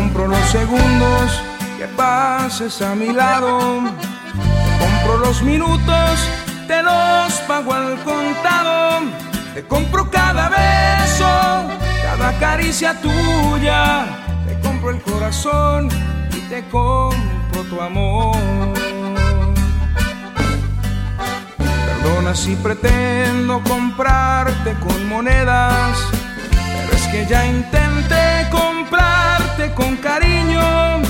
compro los segundos que pases a mi lado. Te compro los minutos, te los pago al contado. Te compro cada beso, cada caricia tuya. Te compro el corazón y te compro tu amor. Perdona si pretendo comprarte con monedas, pero es que ya comprarte con cariño.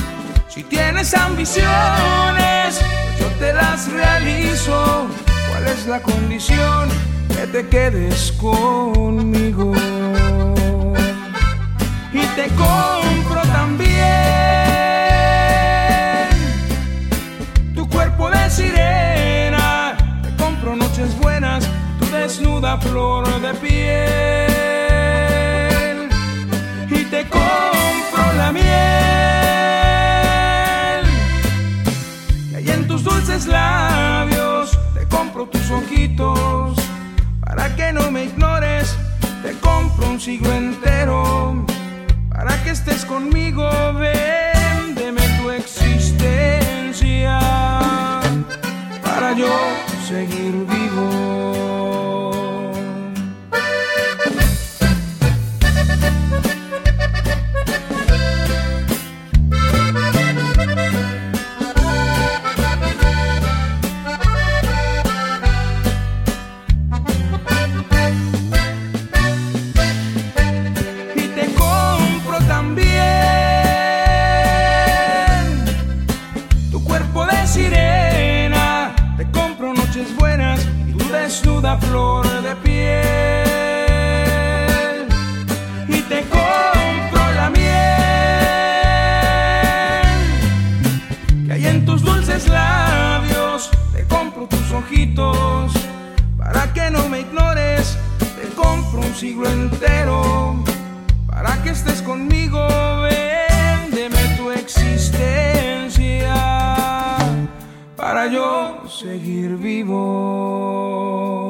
Si tienes ambiciones, yo te las realizo. ¿Cuál es la condición? Que te quedes conmigo. Y te compro también tu cuerpo de sirena. Te compro noches buenas, tu desnuda flor de piel. Y te compro dulces labios te compro tus ojitos. Para que no me ignores, te compro un siglo entero. Para que estés conmigo, véndeme tu existencia. Para yo seguir vivo. Sirena. Te compro noches buenas y tu desnuda flor de piel. Y te compro la miel que hay en tus dulces labios. Te compro tus ojitos para que no me ignores. Te compro un siglo entero para que estés conmigo. seguir vivo.